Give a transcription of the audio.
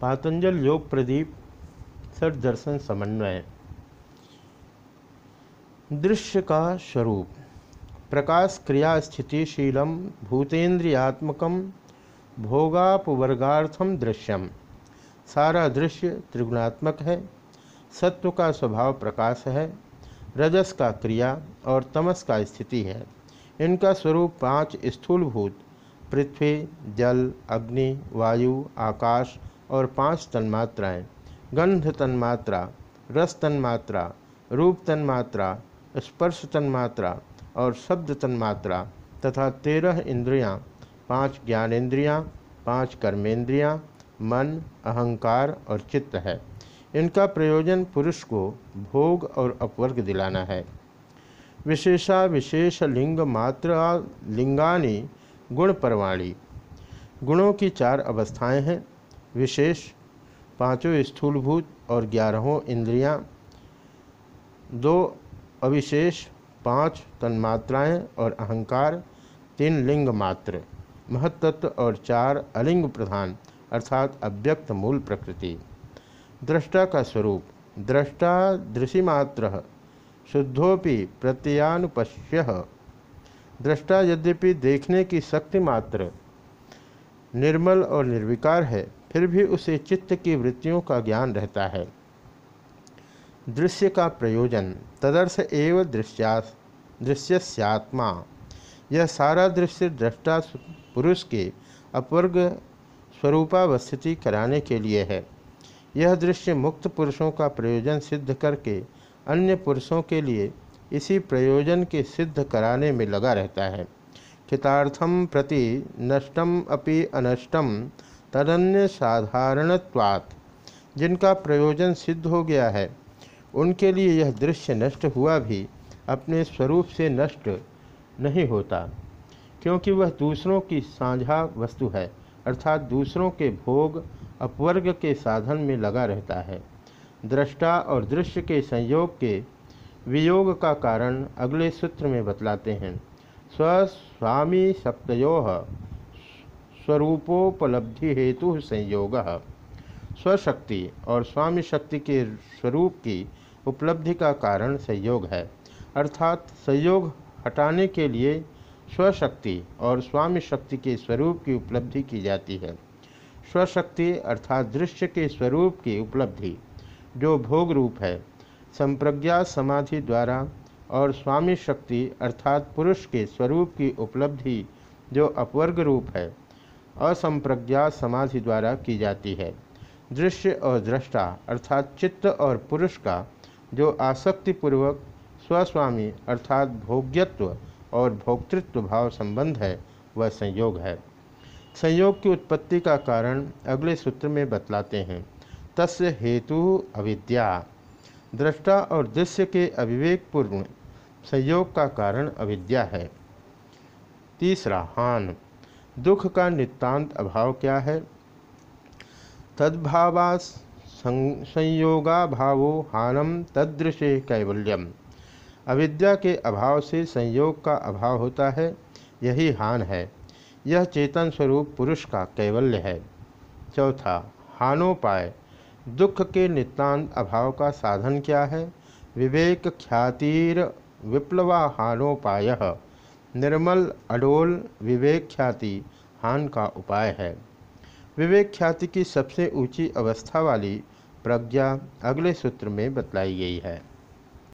पातंजल योग प्रदीप, सर दर्शन समन्वय। दृश्य का स्वरूप। प्रकाश क्रिया स्थितिशीलम भूतेन्द्रियात्मक भोगापवर्गार्थम दृश्यम। सारा दृश्य त्रिगुणात्मक है। सत्व का स्वभाव प्रकाश है। रजस का क्रिया और तमस का स्थिति है। इनका स्वरूप पाँच स्थूलभूत, पृथ्वी, जल, अग्नि, वायु, आकाश और पाँच तन्मात्राएँ गंध तन्मात्रा रस तन्मात्रा रूप तन्मात्रा स्पर्श तन्मात्रा और शब्द तन्मात्रा तथा तेरह इंद्रियाँ, पाँच ज्ञानेन्द्रियाँ पाँच कर्मेंद्रियाँ, मन अहंकार और चित्त है। इनका प्रयोजन पुरुष को भोग और अपवर्ग दिलाना है। विशेषा विशेष लिंग मात्र लिंगानी गुण परवाणी। गुणों की चार अवस्थाएँ हैं। विशेष पाँचों स्थूलभूत और ग्यारहों इंद्रियाँ, दो अविशेष पाँच तन्मात्राएँ और अहंकार तीन लिंग मात्र महत्त्व और चार अलिंग प्रधान अर्थात अव्यक्त मूल प्रकृति। दृष्टा का स्वरूप दृष्टा दृशिमात्र शुद्धोपि प्रत्यानुपश्य दृष्टा यद्यपि देखने की शक्ति मात्र निर्मल और निर्विकार है, फिर भी उसे चित्त की वृत्तियों का ज्ञान रहता है। दृश्य का प्रयोजन, तदर्थ एवं दृश्या दृश्यस्यात्मा। यह सारा दृश्य दृष्टा पुरुष के अपवर्ग स्वरूपावस्थिति कराने के लिए है। यह दृश्य मुक्त पुरुषों का प्रयोजन सिद्ध करके अन्य पुरुषों के लिए इसी प्रयोजन के सिद्ध कराने में लगा रहता है। कृतार्थम प्रति नष्टम अपि अनष्टम तदन्य साधारणत्वात् जिनका प्रयोजन सिद्ध हो गया है, उनके लिए यह दृश्य नष्ट हुआ भी अपने स्वरूप से नष्ट नहीं होता, क्योंकि वह दूसरों की साझा वस्तु है, अर्थात दूसरों के भोग अपवर्ग के साधन में लगा रहता है। दृष्टा और दृश्य के संयोग के वियोग का कारण अगले सूत्र में बतलाते हैं। स्वस्वामी सप्तो स्वरूपोपलब्धि हेतु संयोग। स्वशक्ति और स्वामी शक्ति के स्वरूप की उपलब्धि का कारण संयोग है। अर्थात संयोग हटाने के लिए स्वशक्ति और स्वामी शक्ति के स्वरूप की उपलब्धि की जाती है। स्वशक्ति अर्थात दृश्य के स्वरूप की उपलब्धि, जो भोग रूप है। संप्रज्ञा समाधि द्वारा और स्वामी शक्ति अर्थात पुरुष के स्वरूप की उपलब्धि जो अपवर्ग रूप है, असंप्रज्ञा समाधि द्वारा की जाती है। दृश्य और दृष्टा अर्थात चित्त और पुरुष का जो आसक्तिपूर्वक स्वस्वामी अर्थात भोग्यत्व और भोक्तृत्व भाव संबंध है, वह संयोग है। संयोग की उत्पत्ति का कारण अगले सूत्र में बतलाते हैं। तस्य हेतु अविद्या। दृष्टा और दृश्य के अविवेकपूर्ण संयोग का कारण अविद्या है। तीसरा, हान। दुख का नितांत अभाव क्या है? तद्भावा संयोगा भावो हानम तदृशे कैवल्यम। अविद्या के अभाव से संयोग का अभाव होता है, यही हान है। यह चेतन स्वरूप पुरुष का कैवल्य है। चौथा, हानोपाय। दुख के नितांत अभाव का साधन क्या है? विवेक ख्यातिर विप्लवा हानोपाय निर्मल, अडोल विवेक ख्याति हान का उपाय है। विवेक ख्याति की सबसे ऊँची अवस्था वाली प्रज्ञा अगले सूत्र में बतलाई गई है।